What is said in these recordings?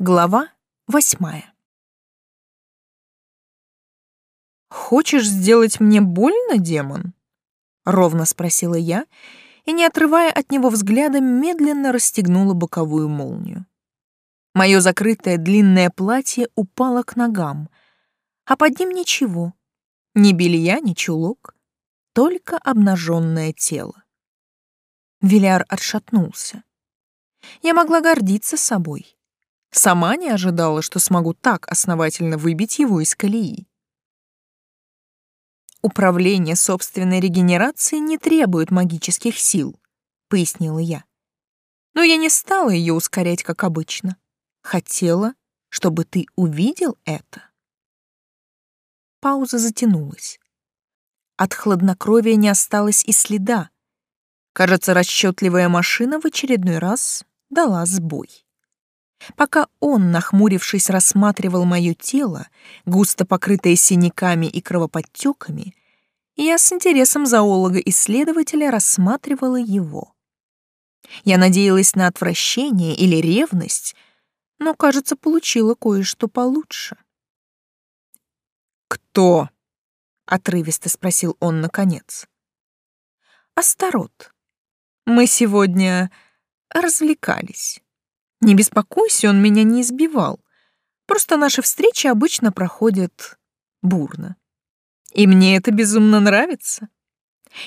Глава восьмая. «Хочешь сделать мне больно, демон?» — ровно спросила я, и, не отрывая от него взгляда, медленно расстегнула боковую молнию. Мое закрытое длинное платье упало к ногам, а под ним ничего, ни белья, ни чулок, только обнаженное тело. Виляр отшатнулся. Я могла гордиться собой. Сама не ожидала, что смогу так основательно выбить его из колеи. Управление собственной регенерацией не требует магических сил, пояснила я. Но я не стала ее ускорять, как обычно. Хотела, чтобы ты увидел это. Пауза затянулась. От хладнокровия не осталось и следа. Кажется, расчетливая машина в очередной раз дала сбой. Пока он, нахмурившись, рассматривал мое тело, густо покрытое синяками и кровоподтеками, я с интересом зоолога-исследователя рассматривала его. Я надеялась на отвращение или ревность, но, кажется, получила кое-что получше. «Кто?» — отрывисто спросил он наконец. «Астарот. Мы сегодня развлекались». Не беспокойся, он меня не избивал. Просто наши встречи обычно проходят бурно. И мне это безумно нравится.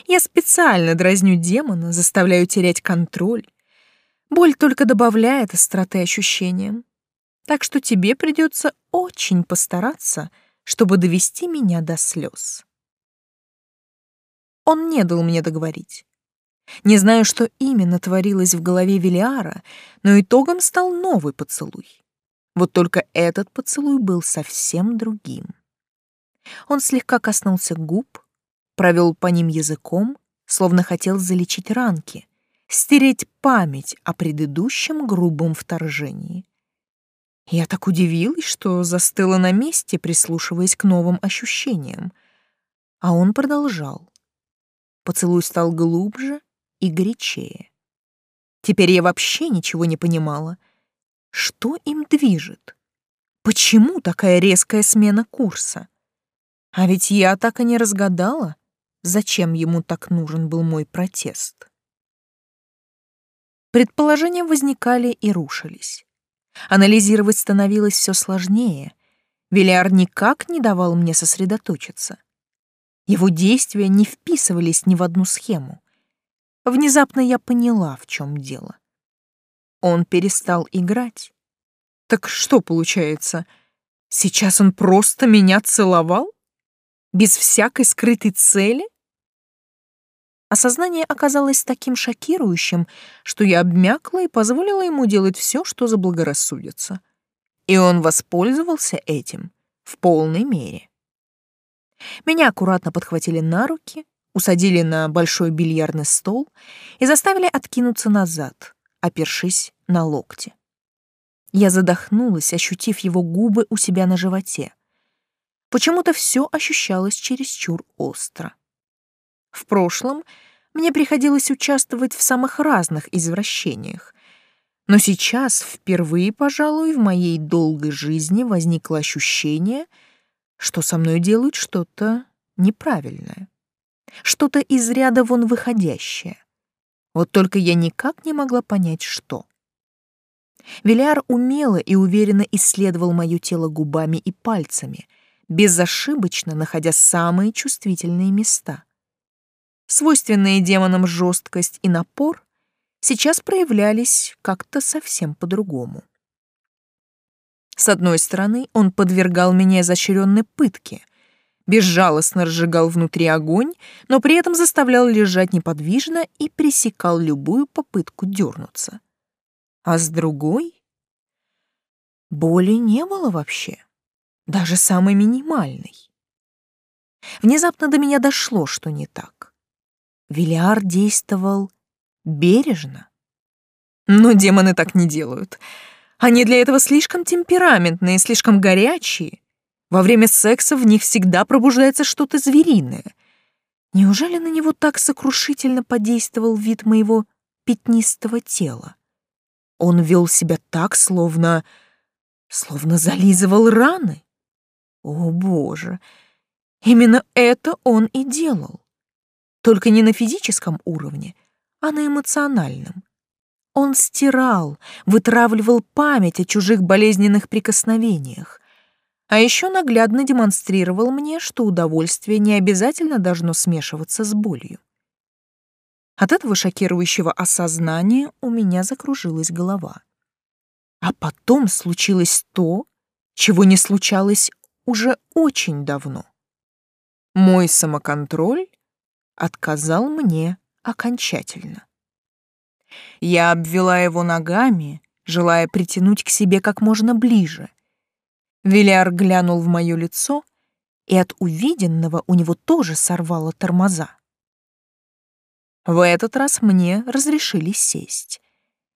Я специально дразню демона, заставляю терять контроль. Боль только добавляет остроты ощущениям. Так что тебе придется очень постараться, чтобы довести меня до слез. Он не дал мне договорить. Не знаю, что именно творилось в голове Велиара, но итогом стал новый поцелуй. Вот только этот поцелуй был совсем другим. Он слегка коснулся губ, провел по ним языком, словно хотел залечить ранки, стереть память о предыдущем грубом вторжении. Я так удивилась, что застыла на месте, прислушиваясь к новым ощущениям. А он продолжал. Поцелуй стал глубже, и горячее. Теперь я вообще ничего не понимала. Что им движет? Почему такая резкая смена курса? А ведь я так и не разгадала, зачем ему так нужен был мой протест. Предположения возникали и рушились. Анализировать становилось все сложнее. Велиар никак не давал мне сосредоточиться. Его действия не вписывались ни в одну схему. Внезапно я поняла, в чем дело. Он перестал играть. Так что получается? Сейчас он просто меня целовал? Без всякой скрытой цели? Осознание оказалось таким шокирующим, что я обмякла и позволила ему делать все, что заблагорассудится. И он воспользовался этим в полной мере. Меня аккуратно подхватили на руки, усадили на большой бильярдный стол и заставили откинуться назад, опершись на локти. Я задохнулась, ощутив его губы у себя на животе. Почему-то все ощущалось чересчур остро. В прошлом мне приходилось участвовать в самых разных извращениях, но сейчас впервые, пожалуй, в моей долгой жизни возникло ощущение, что со мной делают что-то неправильное что-то из ряда вон выходящее. Вот только я никак не могла понять, что. Виляр умело и уверенно исследовал мое тело губами и пальцами, безошибочно находя самые чувствительные места. Свойственные демонам жесткость и напор сейчас проявлялись как-то совсем по-другому. С одной стороны, он подвергал меня изощренной пытке, безжалостно разжигал внутри огонь, но при этом заставлял лежать неподвижно и пресекал любую попытку дернуться. А с другой... Боли не было вообще, даже самой минимальной. Внезапно до меня дошло, что не так. Велиар действовал бережно. Но демоны так не делают. Они для этого слишком темпераментные, слишком горячие. Во время секса в них всегда пробуждается что-то звериное. Неужели на него так сокрушительно подействовал вид моего пятнистого тела? Он вел себя так, словно... словно зализывал раны. О, боже! Именно это он и делал. Только не на физическом уровне, а на эмоциональном. Он стирал, вытравливал память о чужих болезненных прикосновениях, а еще наглядно демонстрировал мне, что удовольствие не обязательно должно смешиваться с болью. От этого шокирующего осознания у меня закружилась голова. А потом случилось то, чего не случалось уже очень давно. Мой самоконтроль отказал мне окончательно. Я обвела его ногами, желая притянуть к себе как можно ближе — Виляр глянул в мое лицо, и от увиденного у него тоже сорвало тормоза. В этот раз мне разрешили сесть.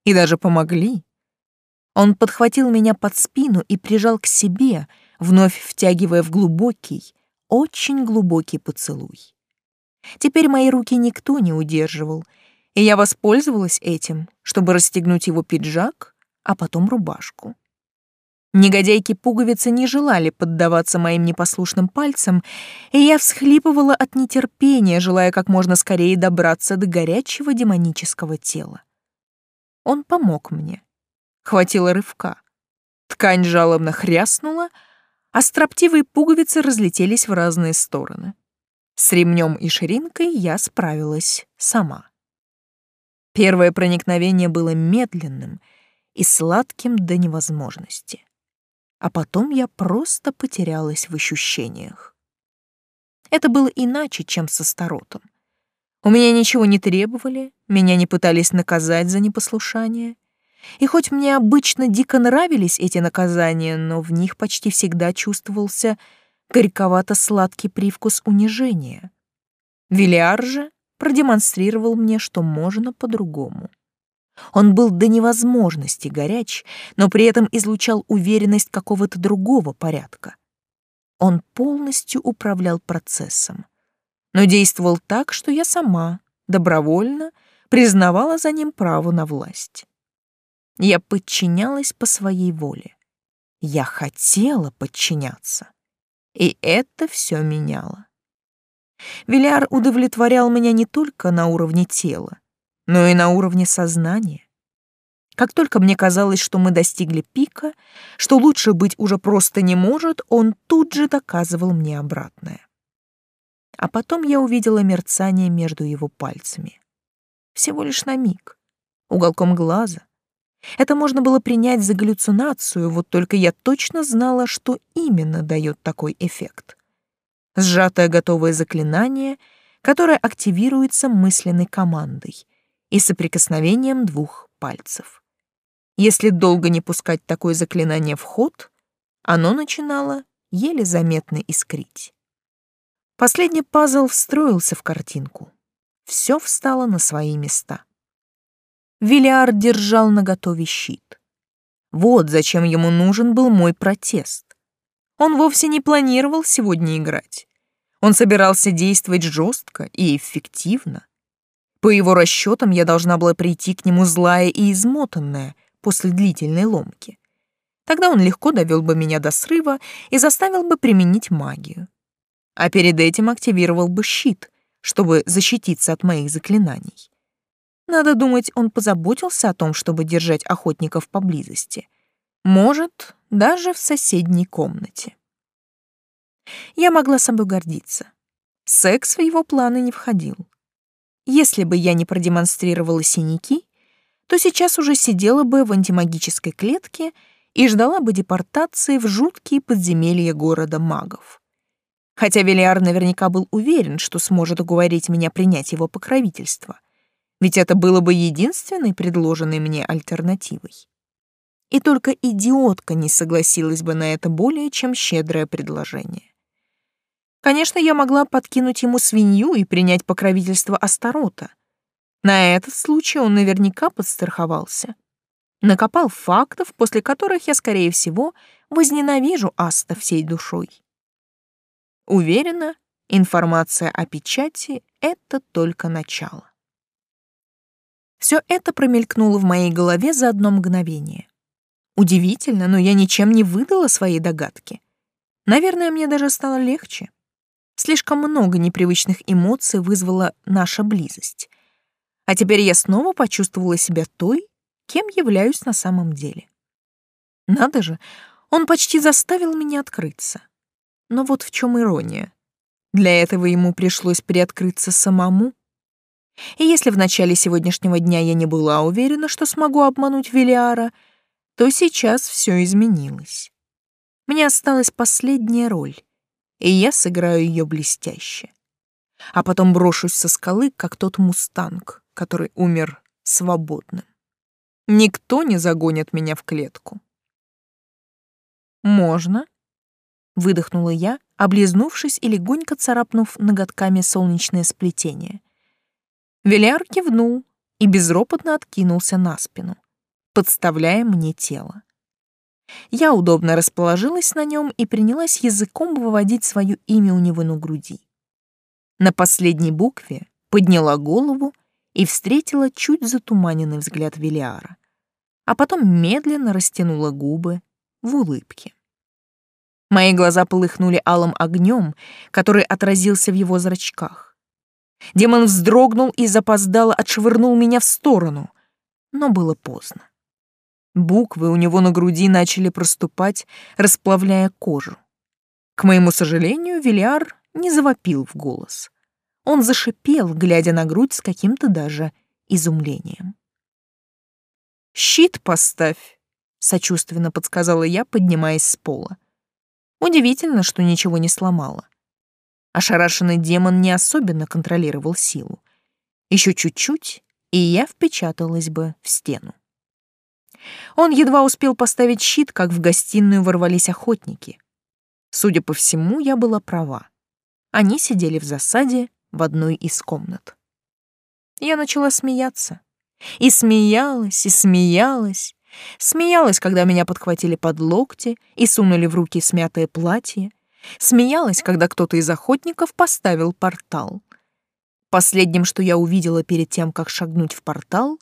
И даже помогли. Он подхватил меня под спину и прижал к себе, вновь втягивая в глубокий, очень глубокий поцелуй. Теперь мои руки никто не удерживал, и я воспользовалась этим, чтобы расстегнуть его пиджак, а потом рубашку. Негодяйки-пуговицы не желали поддаваться моим непослушным пальцам, и я всхлипывала от нетерпения, желая как можно скорее добраться до горячего демонического тела. Он помог мне. Хватило рывка. Ткань жалобно хряснула, а строптивые пуговицы разлетелись в разные стороны. С ремнем и ширинкой я справилась сама. Первое проникновение было медленным и сладким до невозможности а потом я просто потерялась в ощущениях. Это было иначе, чем со Старотом. У меня ничего не требовали, меня не пытались наказать за непослушание. И хоть мне обычно дико нравились эти наказания, но в них почти всегда чувствовался горьковато-сладкий привкус унижения. Вилиар же продемонстрировал мне, что можно по-другому. Он был до невозможности горяч, но при этом излучал уверенность какого-то другого порядка. Он полностью управлял процессом, но действовал так, что я сама, добровольно, признавала за ним право на власть. Я подчинялась по своей воле. Я хотела подчиняться. И это все меняло. Виляр удовлетворял меня не только на уровне тела, но и на уровне сознания. Как только мне казалось, что мы достигли пика, что лучше быть уже просто не может, он тут же доказывал мне обратное. А потом я увидела мерцание между его пальцами. Всего лишь на миг, уголком глаза. Это можно было принять за галлюцинацию, вот только я точно знала, что именно дает такой эффект. Сжатое готовое заклинание, которое активируется мысленной командой — и соприкосновением двух пальцев. Если долго не пускать такое заклинание в ход, оно начинало еле заметно искрить. Последний пазл встроился в картинку. Все встало на свои места. Виллиар держал наготове щит. Вот зачем ему нужен был мой протест. Он вовсе не планировал сегодня играть. Он собирался действовать жестко и эффективно. По его расчетам, я должна была прийти к нему злая и измотанная после длительной ломки. Тогда он легко довел бы меня до срыва и заставил бы применить магию. А перед этим активировал бы щит, чтобы защититься от моих заклинаний. Надо думать, он позаботился о том, чтобы держать охотников поблизости. Может, даже в соседней комнате. Я могла собой гордиться. Секс в его планы не входил. Если бы я не продемонстрировала синяки, то сейчас уже сидела бы в антимагической клетке и ждала бы депортации в жуткие подземелья города магов. Хотя Велиар наверняка был уверен, что сможет уговорить меня принять его покровительство, ведь это было бы единственной предложенной мне альтернативой. И только идиотка не согласилась бы на это более чем щедрое предложение. Конечно, я могла подкинуть ему свинью и принять покровительство Астарота. На этот случай он наверняка подстраховался. Накопал фактов, после которых я, скорее всего, возненавижу Аста всей душой. Уверена, информация о печати — это только начало. Все это промелькнуло в моей голове за одно мгновение. Удивительно, но я ничем не выдала своей догадки. Наверное, мне даже стало легче. Слишком много непривычных эмоций вызвала наша близость. А теперь я снова почувствовала себя той, кем являюсь на самом деле. Надо же, он почти заставил меня открыться. Но вот в чем ирония. Для этого ему пришлось приоткрыться самому. И если в начале сегодняшнего дня я не была уверена, что смогу обмануть Велиара, то сейчас все изменилось. Мне осталась последняя роль, и я сыграю ее блестяще. А потом брошусь со скалы, как тот мустанг, который умер свободным. Никто не загонит меня в клетку. «Можно?» — выдохнула я, облизнувшись и легонько царапнув ноготками солнечное сплетение. Велиар кивнул и безропотно откинулся на спину, подставляя мне тело. Я удобно расположилась на нем и принялась языком выводить свое имя у него на груди. На последней букве подняла голову и встретила чуть затуманенный взгляд Велиара, а потом медленно растянула губы в улыбке. Мои глаза полыхнули алым огнем, который отразился в его зрачках. Демон вздрогнул и запоздало отшвырнул меня в сторону, но было поздно. Буквы у него на груди начали проступать, расплавляя кожу. К моему сожалению, Виляр не завопил в голос. Он зашипел, глядя на грудь с каким-то даже изумлением. «Щит поставь», — сочувственно подсказала я, поднимаясь с пола. Удивительно, что ничего не сломало. Ошарашенный демон не особенно контролировал силу. Еще чуть-чуть, и я впечаталась бы в стену. Он едва успел поставить щит, как в гостиную ворвались охотники. Судя по всему, я была права. Они сидели в засаде в одной из комнат. Я начала смеяться. И смеялась, и смеялась. Смеялась, когда меня подхватили под локти и сунули в руки смятое платье. Смеялась, когда кто-то из охотников поставил портал. Последним, что я увидела перед тем, как шагнуть в портал,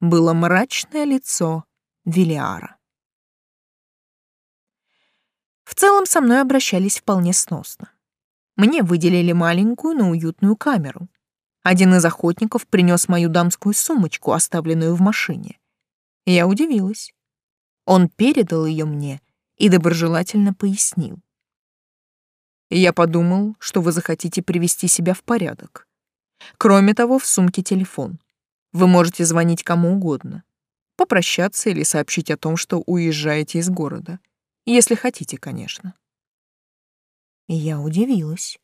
было мрачное лицо Велиара. В целом со мной обращались вполне сносно. Мне выделили маленькую, но уютную камеру. Один из охотников принес мою дамскую сумочку, оставленную в машине. Я удивилась. Он передал ее мне и доброжелательно пояснил. Я подумал, что вы захотите привести себя в порядок. Кроме того, в сумке телефон. Вы можете звонить кому угодно попрощаться или сообщить о том, что уезжаете из города. Если хотите, конечно. Я удивилась.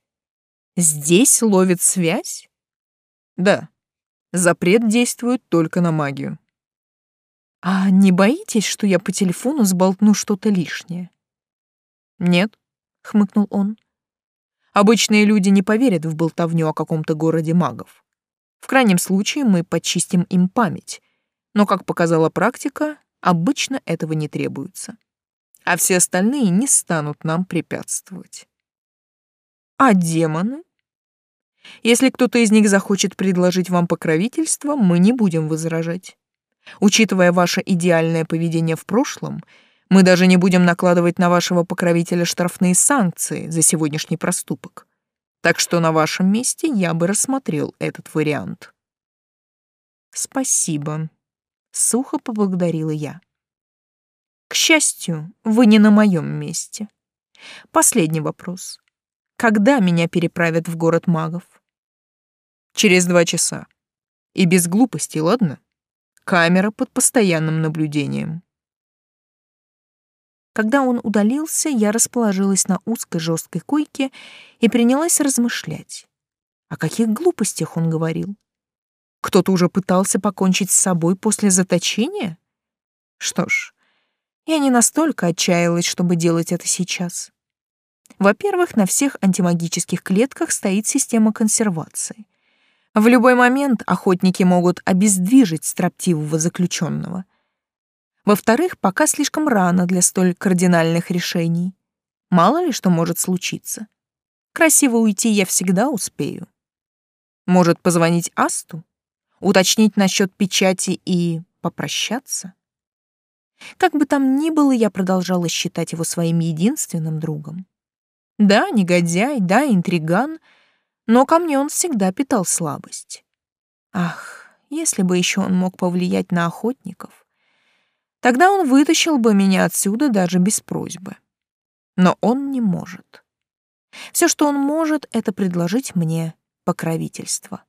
Здесь ловит связь? Да. Запрет действует только на магию. А не боитесь, что я по телефону сболтну что-то лишнее? Нет, хмыкнул он. Обычные люди не поверят в болтовню о каком-то городе магов. В крайнем случае мы почистим им память, но, как показала практика, обычно этого не требуется. А все остальные не станут нам препятствовать. А демоны? Если кто-то из них захочет предложить вам покровительство, мы не будем возражать. Учитывая ваше идеальное поведение в прошлом, мы даже не будем накладывать на вашего покровителя штрафные санкции за сегодняшний проступок. Так что на вашем месте я бы рассмотрел этот вариант. Спасибо, Сухо поблагодарила я. К счастью, вы не на моем месте. Последний вопрос. Когда меня переправят в город магов? Через два часа. И без глупостей, ладно? Камера под постоянным наблюдением. Когда он удалился, я расположилась на узкой жесткой койке и принялась размышлять. О каких глупостях он говорил? Кто-то уже пытался покончить с собой после заточения? Что ж, я не настолько отчаялась, чтобы делать это сейчас. Во-первых, на всех антимагических клетках стоит система консервации. В любой момент охотники могут обездвижить строптивого заключенного. Во-вторых, пока слишком рано для столь кардинальных решений. Мало ли что может случиться. Красиво уйти я всегда успею. Может, позвонить Асту? Уточнить насчет печати и попрощаться? Как бы там ни было, я продолжала считать его своим единственным другом. Да, негодяй, да, интриган, но ко мне он всегда питал слабость. Ах, если бы еще он мог повлиять на охотников, тогда он вытащил бы меня отсюда даже без просьбы. Но он не может. Все, что он может, это предложить мне покровительство,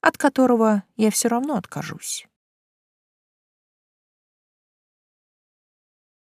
от которого я все равно откажусь.